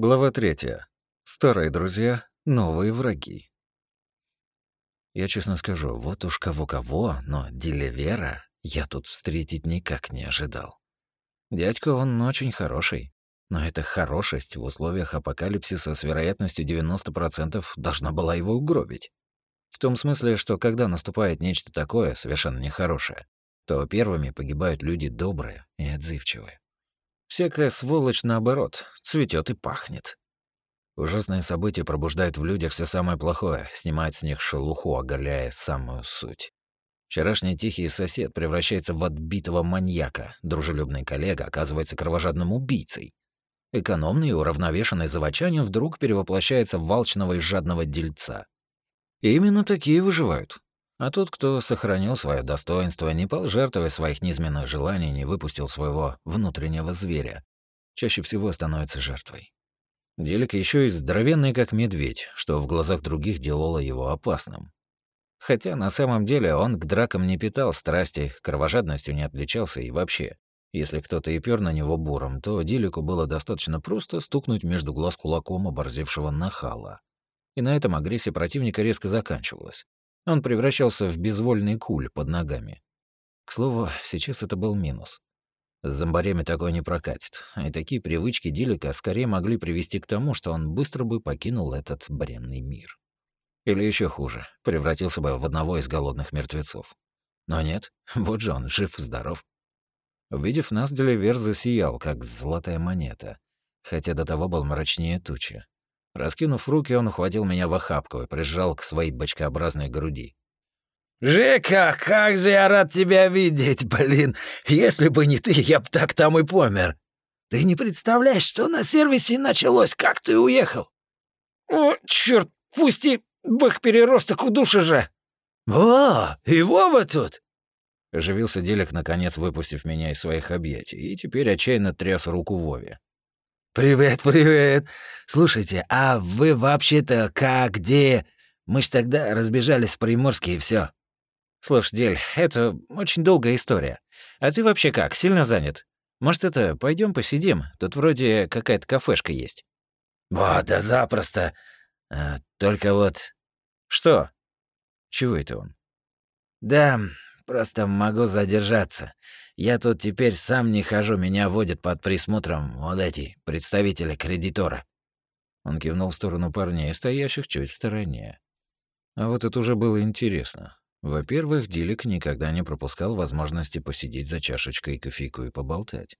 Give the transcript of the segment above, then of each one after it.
Глава третья. Старые друзья, новые враги. Я честно скажу, вот уж кого-кого, но Делевера я тут встретить никак не ожидал. Дядька он очень хороший, но эта хорошесть в условиях апокалипсиса с вероятностью 90% должна была его угробить. В том смысле, что когда наступает нечто такое, совершенно нехорошее, то первыми погибают люди добрые и отзывчивые. Всякая сволочь, наоборот, цветет и пахнет. Ужасные события пробуждают в людях все самое плохое, снимают с них шелуху, оголяя самую суть. Вчерашний тихий сосед превращается в отбитого маньяка, дружелюбный коллега оказывается кровожадным убийцей. Экономный и уравновешенный заводчанин вдруг перевоплощается в волчного и жадного дельца. И именно такие выживают. А тот, кто сохранил свое достоинство, не пал жертвой своих низменных желаний, не выпустил своего внутреннего зверя, чаще всего становится жертвой. Делик еще и здоровенный, как медведь, что в глазах других делало его опасным. Хотя на самом деле он к дракам не питал страсти, кровожадностью не отличался и вообще. Если кто-то и пёр на него буром, то Дилику было достаточно просто стукнуть между глаз кулаком оборзевшего нахала. И на этом агрессия противника резко заканчивалась. Он превращался в безвольный куль под ногами. К слову, сейчас это был минус. С зомбарями такое не прокатит, и такие привычки Дилика скорее могли привести к тому, что он быстро бы покинул этот бренный мир. Или еще хуже, превратился бы в одного из голодных мертвецов. Но нет, вот же он, жив-здоров. Увидев нас, Деливер засиял, как золотая монета, хотя до того был мрачнее тучи. Раскинув руки, он ухватил меня в охапку и прижал к своей бочкообразной груди. «Жека, как же я рад тебя видеть, блин! Если бы не ты, я бы так там и помер. Ты не представляешь, что на сервисе началось, как ты уехал!» «О, черт, пусти, бых переросток у души же!» «О, и Вова тут!» Оживился Делик, наконец выпустив меня из своих объятий, и теперь отчаянно тряс руку Вове. «Привет, привет. Слушайте, а вы вообще-то как, где? Мы ж тогда разбежались в Приморске и все. «Слушай, Дель, это очень долгая история. А ты вообще как, сильно занят? Может, это, пойдем посидим? Тут вроде какая-то кафешка есть». «Вот, да запросто. А, только вот...» «Что? Чего это он?» «Да, просто могу задержаться. Я тут теперь сам не хожу, меня водят под присмотром вот эти представители кредитора». Он кивнул в сторону парней, стоящих чуть в стороне. А вот это уже было интересно. Во-первых, Дилик никогда не пропускал возможности посидеть за чашечкой кофейку и поболтать.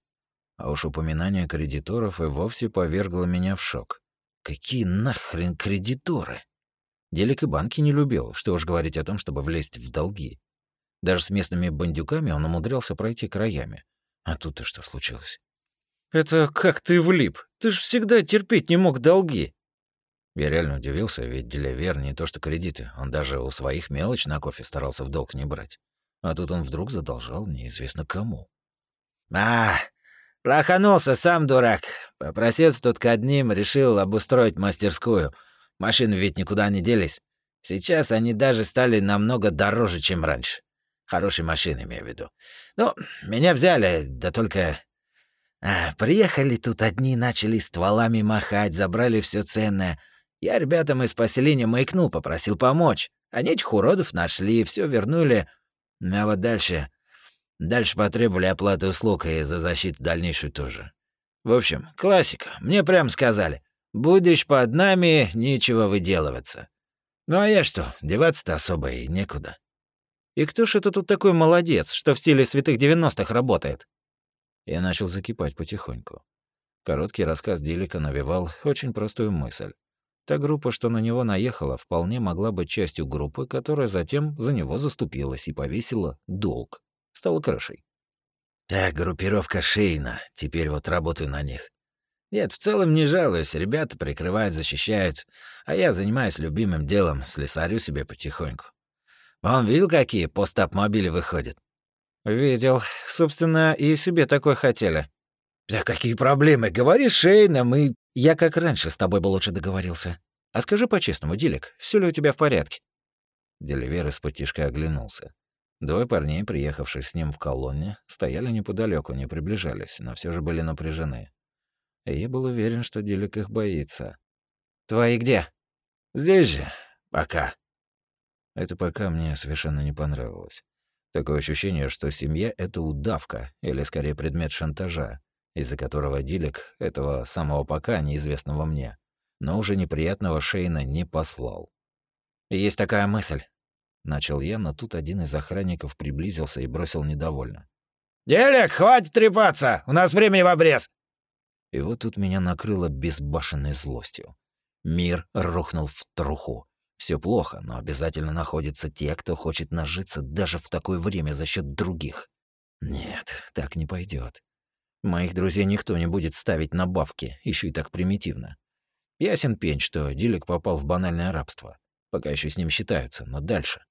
А уж упоминание кредиторов и вовсе повергло меня в шок. Какие нахрен кредиторы? Делик и банки не любил, что уж говорить о том, чтобы влезть в долги. Даже с местными бандюками он умудрялся пройти краями. А тут-то что случилось? «Это как ты влип? Ты ж всегда терпеть не мог долги!» Я реально удивился, ведь Делявер не то что кредиты, он даже у своих мелочь на кофе старался в долг не брать. А тут он вдруг задолжал неизвестно кому. «А, лоханулся сам дурак. Попросился тут к одним, решил обустроить мастерскую. Машины ведь никуда не делись. Сейчас они даже стали намного дороже, чем раньше. Хорошие машины, имею в виду. Ну, меня взяли, да только... А, приехали тут одни, начали стволами махать, забрали все ценное. Я ребятам из поселения маякнул, попросил помочь. Они этих уродов нашли, все вернули. А вот дальше... Дальше потребовали оплаты услуг и за защиту дальнейшую тоже. В общем, классика. Мне прям сказали. Будешь под нами, нечего выделываться. Ну а я что, деваться-то особо и некуда. И кто ж это тут такой молодец, что в стиле святых девяностых работает? Я начал закипать потихоньку. Короткий рассказ Дилика навевал очень простую мысль. Та группа, что на него наехала, вполне могла быть частью группы, которая затем за него заступилась и повесила долг. Стала крышей. Так, группировка Шейна. Теперь вот работаю на них. Нет, в целом не жалуюсь. Ребята прикрывают, защищают. А я занимаюсь любимым делом, слесарю себе потихоньку. Он видел, какие постап-мобили выходят? Видел. Собственно, и себе такой хотели. Да какие проблемы? Говори Шейна, мы... Я как раньше с тобой бы лучше договорился. А скажи по-честному, Дилик, все ли у тебя в порядке? Деливер из-под тишка оглянулся. Двое парней, приехавших с ним в колонне, стояли неподалеку, не приближались, но все же были напряжены. И я был уверен, что Дилик их боится. «Твои где?» «Здесь же. Пока». Это пока мне совершенно не понравилось. Такое ощущение, что семья — это удавка, или скорее предмет шантажа, из-за которого Дилик этого самого пока неизвестного мне, но уже неприятного Шейна не послал. «Есть такая мысль», — начал я, но тут один из охранников приблизился и бросил недовольно. «Дилик, хватит трепаться! У нас времени в обрез!» И вот тут меня накрыло безбашенной злостью. Мир рухнул в труху. Все плохо, но обязательно находятся те, кто хочет нажиться даже в такое время за счет других. Нет, так не пойдет. Моих друзей никто не будет ставить на бабки, еще и так примитивно. Ясен пень, что Дилик попал в банальное рабство. Пока еще с ним считаются, но дальше.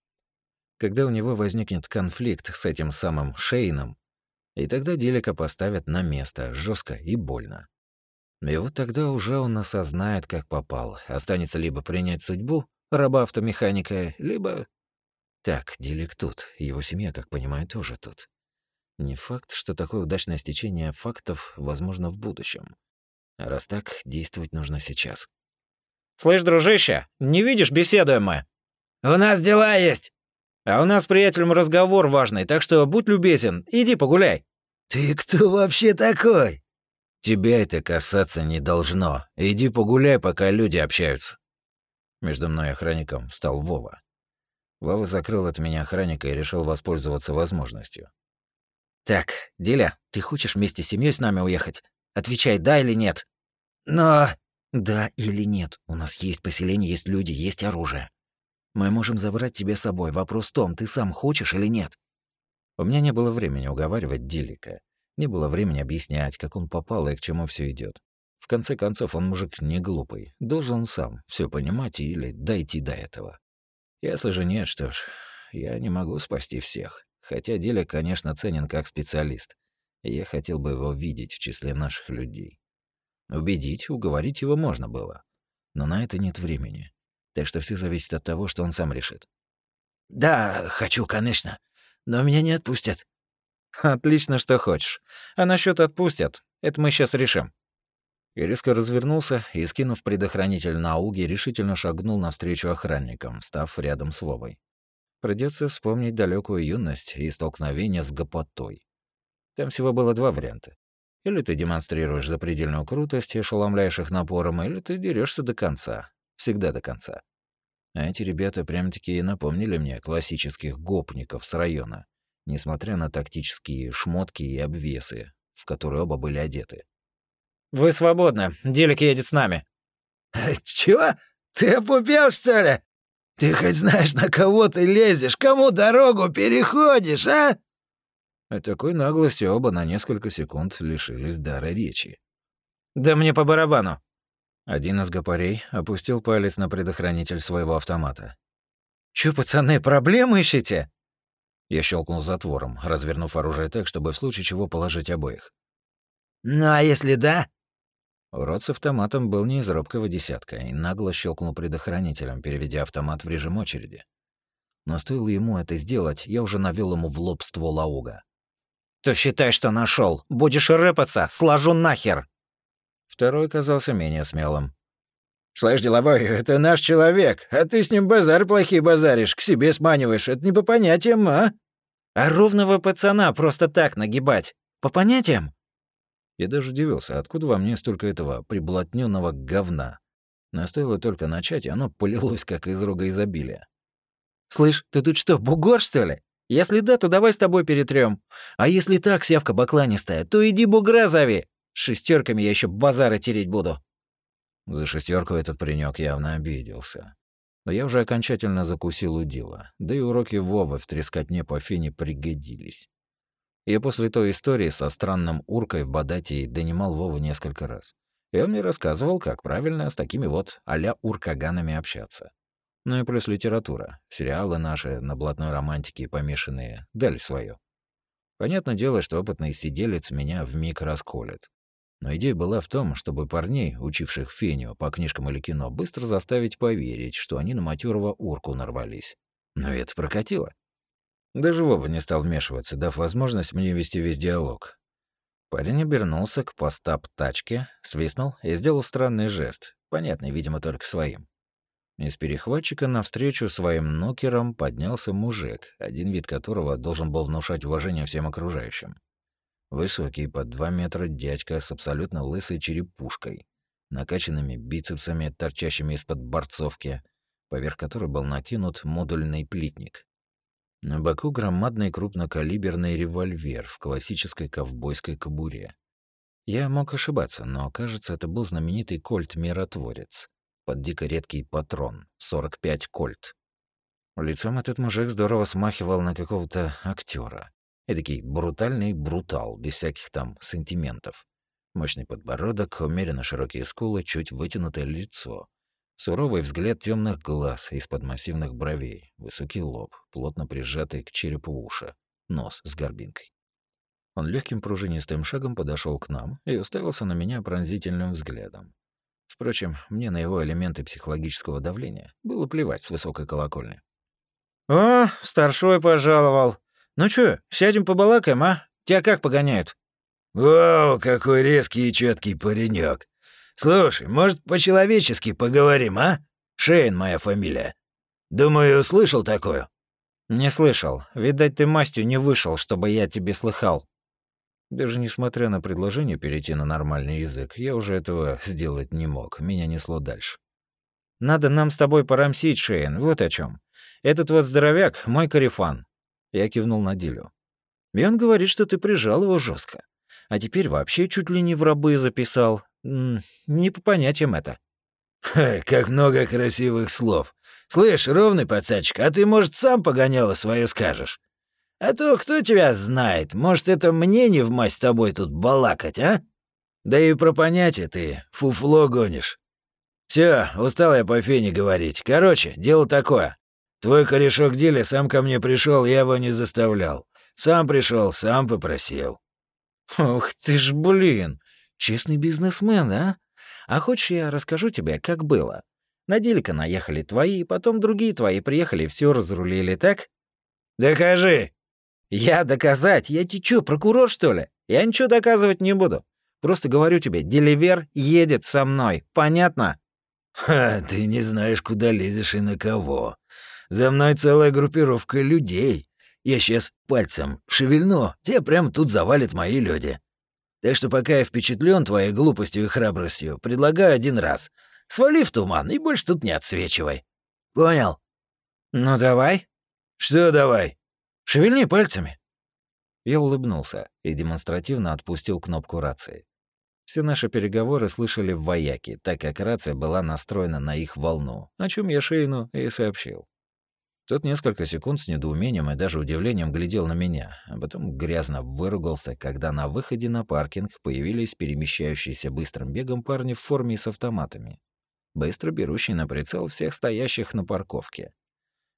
Когда у него возникнет конфликт с этим самым Шейном, и тогда Дилика поставят на место жестко и больно. И вот тогда уже он осознает, как попал. Останется либо принять судьбу, раба-автомеханика, либо... Так, Дилик тут, его семья, как понимаю, тоже тут. Не факт, что такое удачное стечение фактов возможно в будущем. А раз так, действовать нужно сейчас. «Слышь, дружище, не видишь, беседуем мы». «У нас дела есть». «А у нас с приятелем разговор важный, так что будь любезен, иди погуляй». «Ты кто вообще такой?» «Тебя это касаться не должно. Иди погуляй, пока люди общаются». Между мной и охранником встал Вова. Вова закрыл от меня охранника и решил воспользоваться возможностью. «Так, Диля, ты хочешь вместе с семьей с нами уехать? Отвечай, да или нет?» «Но...» «Да или нет. У нас есть поселение, есть люди, есть оружие. Мы можем забрать тебя с собой. Вопрос в том, ты сам хочешь или нет?» У меня не было времени уговаривать Дилика. Не было времени объяснять, как он попал и к чему все идет. В конце концов, он мужик не глупый, должен сам все понимать или дойти до этого. Если же нет, что ж, я не могу спасти всех. Хотя Диля, конечно, ценен как специалист. Я хотел бы его видеть в числе наших людей. Убедить, уговорить его можно было. Но на это нет времени. Так что все зависит от того, что он сам решит. «Да, хочу, конечно. Но меня не отпустят». «Отлично, что хочешь. А насчет отпустят, это мы сейчас решим». И резко развернулся и, скинув предохранитель на ауге, решительно шагнул навстречу охранникам, став рядом с Вовой. Придется вспомнить далекую юность и столкновение с гопотой. Там всего было два варианта. Или ты демонстрируешь запредельную крутость и ошеломляешь их напором, или ты дерешься до конца. Всегда до конца. А эти ребята прям-таки напомнили мне классических гопников с района, несмотря на тактические шмотки и обвесы, в которые оба были одеты. «Вы свободны. Делик едет с нами». «Чего? Ты опупел, что ли? Ты хоть знаешь, на кого ты лезешь? Кому дорогу переходишь, а?» От такой наглости оба на несколько секунд лишились дара речи. «Да мне по барабану». Один из гопарей опустил палец на предохранитель своего автомата. «Чё, пацаны, проблемы ищете?» Я щелкнул затвором, развернув оружие так, чтобы в случае чего положить обоих. «Ну а если да?» Урод с автоматом был не из робкого десятка и нагло щелкнул предохранителем, переведя автомат в режим очереди. Но стоило ему это сделать, я уже навел ему в лоб ствол ауга. «То считай, что нашел. Будешь рыпаться, сложу нахер!» Второй казался менее смелым. «Слышь, деловой, это наш человек, а ты с ним базар плохие базаришь, к себе сманиваешь. Это не по понятиям, а?» «А ровного пацана просто так нагибать. По понятиям?» Я даже удивился, откуда во мне столько этого приблотненного говна. Но стоило только начать, и оно полилось, как из рога изобилия. «Слышь, ты тут что, бугор, что ли? Если да, то давай с тобой перетрем. А если так, сявка бакланистая, то иди бугра зови. С шестерками я еще базары тереть буду». За шестерку этот паренек явно обиделся. Но я уже окончательно закусил удила, да и уроки Вовы в трескотне по фене пригодились. Я после той истории со странным уркой в Бадате донимал Вову несколько раз. И он мне рассказывал, как правильно с такими вот а-ля уркаганами общаться. Ну и плюс литература. Сериалы наши на блатной романтике помешанные дали свое. Понятное дело, что опытный сиделец меня в миг расколет. Но идея была в том, чтобы парней, учивших феню по книжкам или кино, быстро заставить поверить, что они на матерого урку нарвались. Но это прокатило. Даже Вова не стал вмешиваться, дав возможность мне вести весь диалог. Парень обернулся к постап тачке, свистнул и сделал странный жест, понятный, видимо, только своим. Из перехватчика навстречу своим нокерам поднялся мужик, один вид которого должен был внушать уважение всем окружающим. Высокий, под два метра дядька с абсолютно лысой черепушкой, накачанными бицепсами, торчащими из-под борцовки, поверх которой был накинут модульный плитник. На боку громадный крупнокалиберный револьвер в классической ковбойской кобуре. Я мог ошибаться, но, кажется, это был знаменитый кольт-миротворец под дико редкий патрон, 45 кольт. Лицом этот мужик здорово смахивал на какого-то актера. Эдакий брутальный брутал, без всяких там сантиментов. Мощный подбородок, умеренно широкие скулы, чуть вытянутое лицо. Суровый взгляд темных глаз из-под массивных бровей, высокий лоб, плотно прижатый к черепу уши, нос с горбинкой. Он легким пружинистым шагом подошел к нам и уставился на меня пронзительным взглядом. Впрочем, мне на его элементы психологического давления было плевать с высокой колокольни. «О, старшой пожаловал. Ну чё, сядем побалакаем, а? Тебя как погоняют?» «Вау, какой резкий и четкий паренек. Слушай, может, по-человечески поговорим, а? Шейн моя фамилия. Думаю, слышал такое?» «Не слышал. Видать, ты мастью не вышел, чтобы я тебе слыхал». Даже несмотря на предложение перейти на нормальный язык, я уже этого сделать не мог, меня несло дальше. «Надо нам с тобой порамсить, Шейн, вот о чем. Этот вот здоровяк — мой карифан». Я кивнул на Дилю. И он говорит, что ты прижал его жестко, А теперь вообще чуть ли не в рабы записал. Не по понятиям это. Ха, как много красивых слов. Слышь, ровный пацанчик, а ты, может, сам погоняло свое скажешь? А то кто тебя знает, может, это мне не в мать с тобой тут балакать, а? Да и про понятие ты фуфло гонишь. Все, устал я по фене говорить. Короче, дело такое. Твой корешок Дили сам ко мне пришел, я его не заставлял. Сам пришел, сам попросил. Ух ты ж, блин, честный бизнесмен, а? А хочешь, я расскажу тебе, как было? На Дилика наехали твои, потом другие твои приехали все разрулили, так? Докажи, «Я доказать? Я ты чё, прокурор, что ли? Я ничего доказывать не буду. Просто говорю тебе, Деливер едет со мной. Понятно?» «Ха, ты не знаешь, куда лезешь и на кого. За мной целая группировка людей. Я сейчас пальцем шевельну, тебя прямо тут завалят мои люди. Так что пока я впечатлен твоей глупостью и храбростью, предлагаю один раз. Свали в туман и больше тут не отсвечивай. Понял?» «Ну давай». «Что давай?» Шевельни пальцами». Я улыбнулся и демонстративно отпустил кнопку рации. Все наши переговоры слышали в вояке, так как рация была настроена на их волну, о чем я Шейну и сообщил. Тот несколько секунд с недоумением и даже удивлением глядел на меня, а потом грязно выругался, когда на выходе на паркинг появились перемещающиеся быстрым бегом парни в форме с автоматами, быстро берущие на прицел всех стоящих на парковке.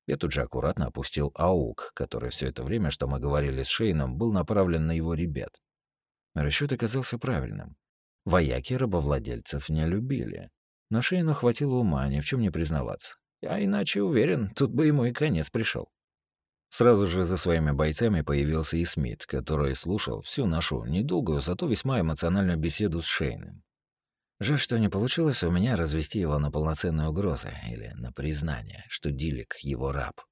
Я тут же аккуратно опустил АУК, который все это время, что мы говорили с Шейном, был направлен на его ребят. Расчет оказался правильным. Вояки рабовладельцев не любили. Но Шейну хватило ума ни в чем не признаваться. А иначе, уверен, тут бы ему и конец пришел. Сразу же за своими бойцами появился и Смит, который слушал всю нашу недолгую, зато весьма эмоциональную беседу с Шейном. Жаль, что не получилось у меня развести его на полноценные угрозы или на признание, что Дилик — его раб.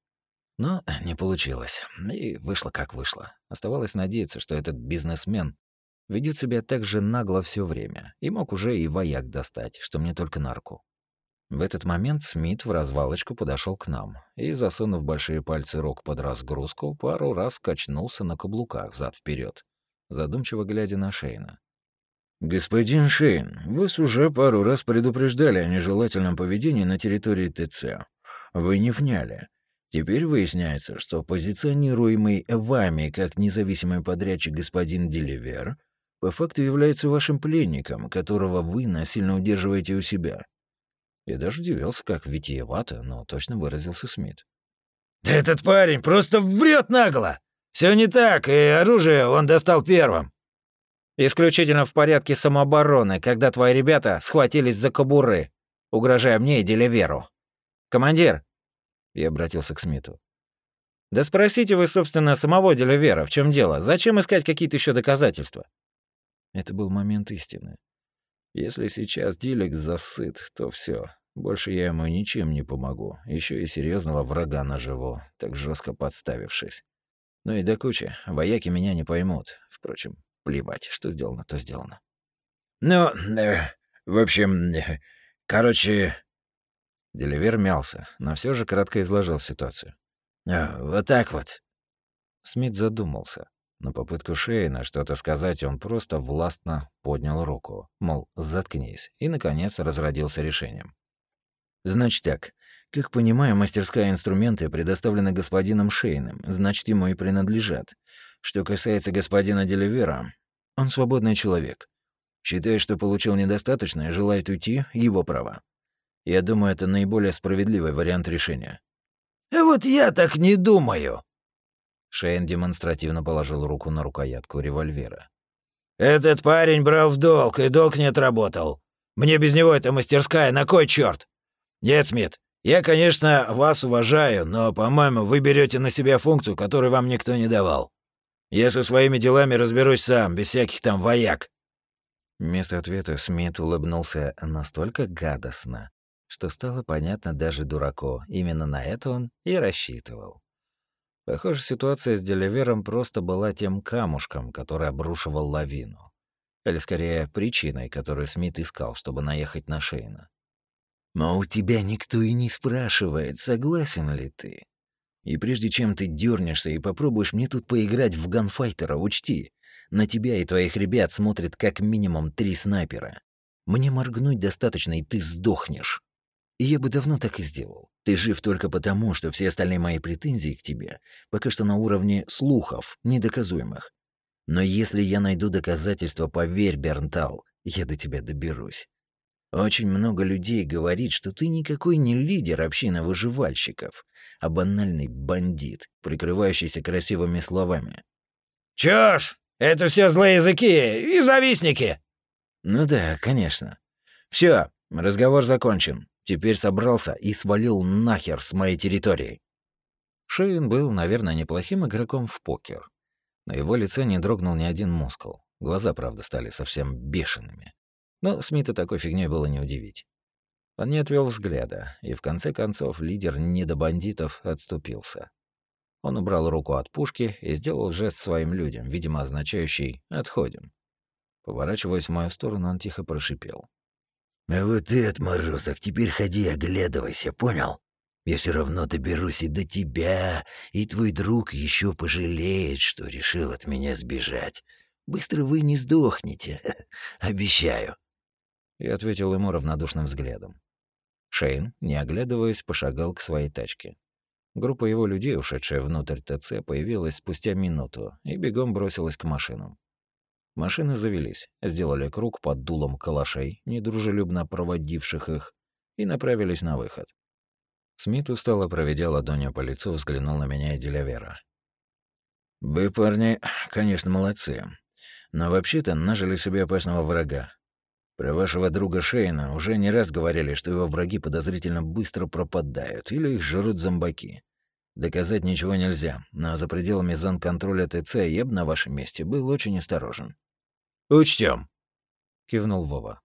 Но не получилось, и вышло как вышло. Оставалось надеяться, что этот бизнесмен ведет себя так же нагло все время и мог уже и вояк достать, что мне только на руку. В этот момент Смит в развалочку подошел к нам и, засунув большие пальцы рог под разгрузку, пару раз качнулся на каблуках зад вперед, задумчиво глядя на Шейна. «Господин Шейн, вас уже пару раз предупреждали о нежелательном поведении на территории ТЦ. Вы не вняли. Теперь выясняется, что позиционируемый вами как независимый подрядчик господин Деливер по факту является вашим пленником, которого вы насильно удерживаете у себя». Я даже удивился, как витиевато, но точно выразился Смит. «Да этот парень просто врет нагло! Все не так, и оружие он достал первым!» Исключительно в порядке самообороны, когда твои ребята схватились за кобуры, угрожая мне и Деливеру. Командир, я обратился к Смиту. Да спросите вы, собственно, самого Деливера, в чем дело? Зачем искать какие-то еще доказательства? Это был момент истины. Если сейчас Дилек засыт, то все. Больше я ему ничем не помогу. Еще и серьезного врага наживу, так жестко подставившись. Ну и до кучи, вояки меня не поймут. Впрочем, плевать, что сделано, то сделано. Ну, э, в общем, э, короче... Деливер мялся, но все же кратко изложил ситуацию. Э, вот так вот. Смит задумался. На попытку Шейна что-то сказать он просто властно поднял руку, мол, заткнись, и, наконец, разродился решением. «Значит так. Как понимаю, мастерская инструменты предоставлены господином Шейном, значит, ему и принадлежат. Что касается господина Деливера, он свободный человек. Считает, что получил недостаточно желает уйти — его права. Я думаю, это наиболее справедливый вариант решения». «А вот я так не думаю», Шейн демонстративно положил руку на рукоятку револьвера. «Этот парень брал в долг, и долг не отработал. Мне без него эта мастерская на кой черт? Нет, Смит, я, конечно, вас уважаю, но, по-моему, вы берете на себя функцию, которую вам никто не давал. Я со своими делами разберусь сам, без всяких там вояк». Вместо ответа Смит улыбнулся настолько гадостно, что стало понятно даже дураку. Именно на это он и рассчитывал. Похоже, ситуация с Деливером просто была тем камушком, который обрушивал лавину. Или, скорее, причиной, которую Смит искал, чтобы наехать на Шейна. Но у тебя никто и не спрашивает, согласен ли ты. И прежде чем ты дернешься и попробуешь мне тут поиграть в ганфайтера, учти, на тебя и твоих ребят смотрят как минимум три снайпера. Мне моргнуть достаточно, и ты сдохнешь. И я бы давно так и сделал. Ты жив только потому, что все остальные мои претензии к тебе пока что на уровне слухов, недоказуемых. Но если я найду доказательства, поверь, Бернтал, я до тебя доберусь. Очень много людей говорит, что ты никакой не лидер общины выживальщиков, а банальный бандит, прикрывающийся красивыми словами. «Чушь! Это все злые языки и завистники!» «Ну да, конечно. Все, разговор закончен. Теперь собрался и свалил нахер с моей территории. Шейн был, наверное, неплохим игроком в покер. На его лице не дрогнул ни один мускул. Глаза, правда, стали совсем бешеными. Но Смита такой фигней было не удивить. Он не отвел взгляда, и в конце концов лидер недобандитов отступился. Он убрал руку от пушки и сделал жест своим людям, видимо, означающий «отходим». Поворачиваясь в мою сторону, он тихо прошипел. А вот ты, отморозок, теперь ходи оглядывайся, понял? Я все равно доберусь и до тебя, и твой друг еще пожалеет, что решил от меня сбежать. Быстро вы не сдохнете, обещаю. Я ответил ему равнодушным взглядом. Шейн, не оглядываясь, пошагал к своей тачке. Группа его людей, ушедшая внутрь ТЦ, появилась спустя минуту и бегом бросилась к машинам. Машины завелись, сделали круг под дулом калашей, недружелюбно проводивших их, и направились на выход. Смит устало проведя ладонью по лицу, взглянул на меня и Делявера. «Вы, парни, конечно, молодцы. Но вообще-то нажили себе опасного врага. Про вашего друга Шейна уже не раз говорили, что его враги подозрительно быстро пропадают или их жрут зомбаки. Доказать ничего нельзя, но за пределами зон контроля ТЦ я бы на вашем месте был очень осторожен. Учтем, кивнул Вова.